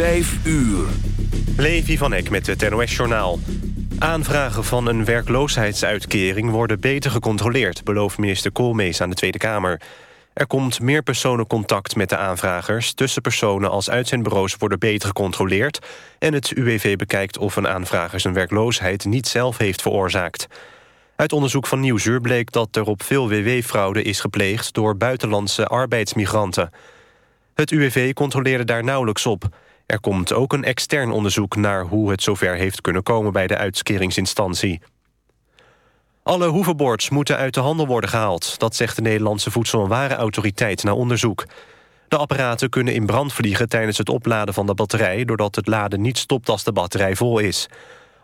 Vijf uur. Levi van Eck met het NOS-journaal. Aanvragen van een werkloosheidsuitkering worden beter gecontroleerd... belooft minister Koolmees aan de Tweede Kamer. Er komt meer personencontact met de aanvragers. Tussenpersonen als uitzendbureaus worden beter gecontroleerd... en het UWV bekijkt of een aanvrager zijn werkloosheid niet zelf heeft veroorzaakt. Uit onderzoek van Nieuwsuur bleek dat er op veel WW-fraude is gepleegd... door buitenlandse arbeidsmigranten. Het UWV controleerde daar nauwelijks op... Er komt ook een extern onderzoek naar hoe het zover heeft kunnen komen bij de uitkeringsinstantie. Alle hoevenboards moeten uit de handel worden gehaald. Dat zegt de Nederlandse Voedsel- en Warenautoriteit na onderzoek. De apparaten kunnen in brand vliegen tijdens het opladen van de batterij... doordat het laden niet stopt als de batterij vol is.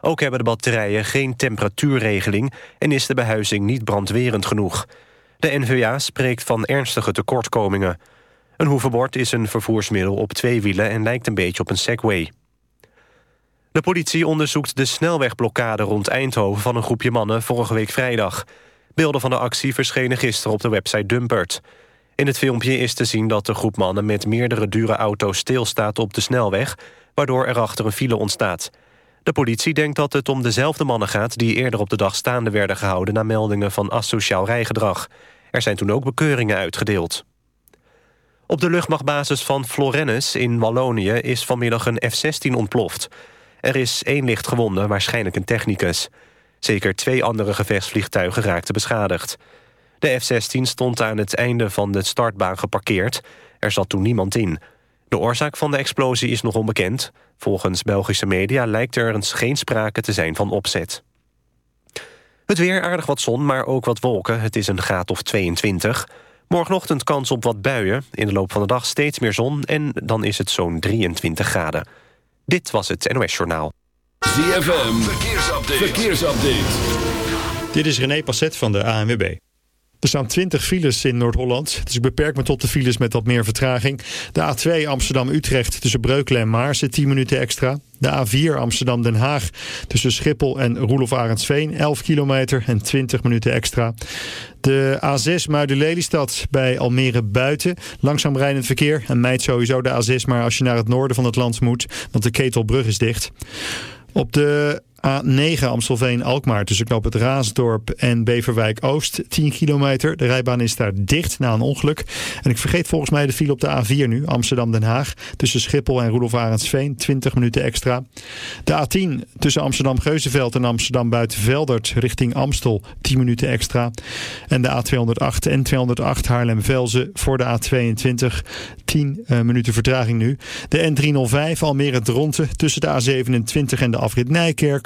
Ook hebben de batterijen geen temperatuurregeling... en is de behuizing niet brandwerend genoeg. De NVA spreekt van ernstige tekortkomingen. Een hoevenbord is een vervoersmiddel op twee wielen... en lijkt een beetje op een Segway. De politie onderzoekt de snelwegblokkade rond Eindhoven... van een groepje mannen vorige week vrijdag. Beelden van de actie verschenen gisteren op de website Dumpert. In het filmpje is te zien dat de groep mannen... met meerdere dure auto's stilstaat op de snelweg... waardoor erachter een file ontstaat. De politie denkt dat het om dezelfde mannen gaat... die eerder op de dag staande werden gehouden... na meldingen van asociaal rijgedrag. Er zijn toen ook bekeuringen uitgedeeld. Op de luchtmachtbasis van Florennes in Wallonië is vanmiddag een F-16 ontploft. Er is één licht gewonden, waarschijnlijk een technicus. Zeker twee andere gevechtsvliegtuigen raakten beschadigd. De F-16 stond aan het einde van de startbaan geparkeerd. Er zat toen niemand in. De oorzaak van de explosie is nog onbekend. Volgens Belgische media lijkt er eens geen sprake te zijn van opzet. Het weer aardig wat zon, maar ook wat wolken. Het is een graad of 22. Morgenochtend kans op wat buien. In de loop van de dag steeds meer zon en dan is het zo'n 23 graden. Dit was het NOS Journaal. ZFM, verkeersupdate. verkeersupdate. Dit is René Passet van de ANWB. Er staan 20 files in Noord-Holland. Dus ik beperk me tot de files met wat meer vertraging. De A2 Amsterdam-Utrecht tussen Breukelen en Maarsen 10 minuten extra. De A4 Amsterdam-Den Haag tussen Schiphol en Roelof Arendsveen 11 kilometer en 20 minuten extra. De A6 Muiden-Lelystad bij Almere buiten. Langzaam rijdend verkeer en mijt sowieso de A6 maar als je naar het noorden van het land moet. Want de Ketelbrug is dicht. Op de A9 Amstelveen-Alkmaar tussen knop het Raasdorp en Beverwijk-Oost. 10 kilometer. De rijbaan is daar dicht na een ongeluk. En ik vergeet volgens mij de file op de A4 nu. Amsterdam-Den Haag. Tussen Schiphol en Roelof Arendsveen. 20 minuten extra. De A10 tussen Amsterdam-Geuzenveld en Amsterdam-Buitenveldert richting Amstel. 10 minuten extra. En de A208 en 208 Haarlem-Velzen voor de A22. 10 uh, minuten vertraging nu. De N305 Almere-Dronten tussen de A27 en de afrit Nijkerk.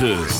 9.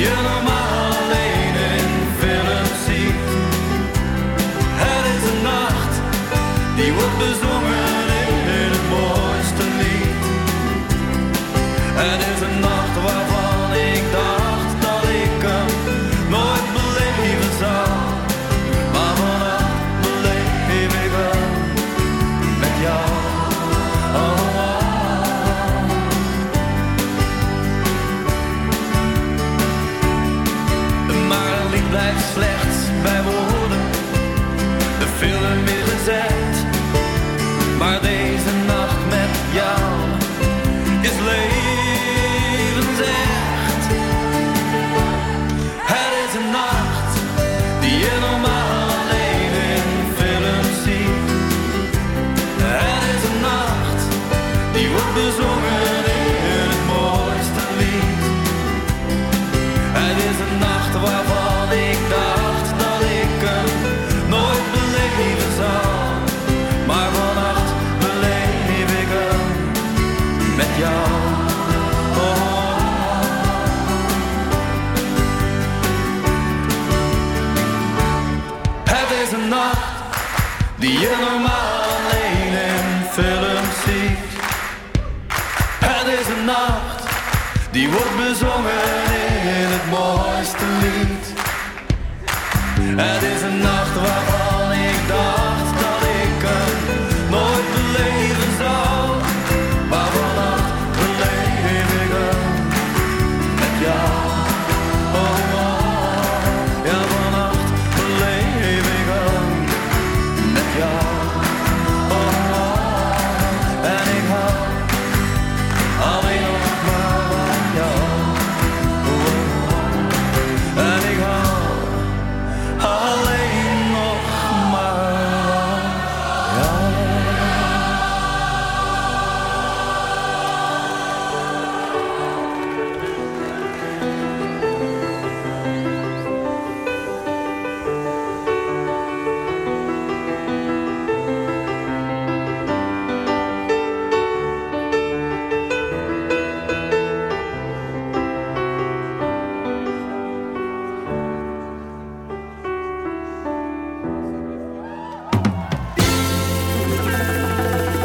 Die je normaal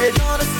We're gonna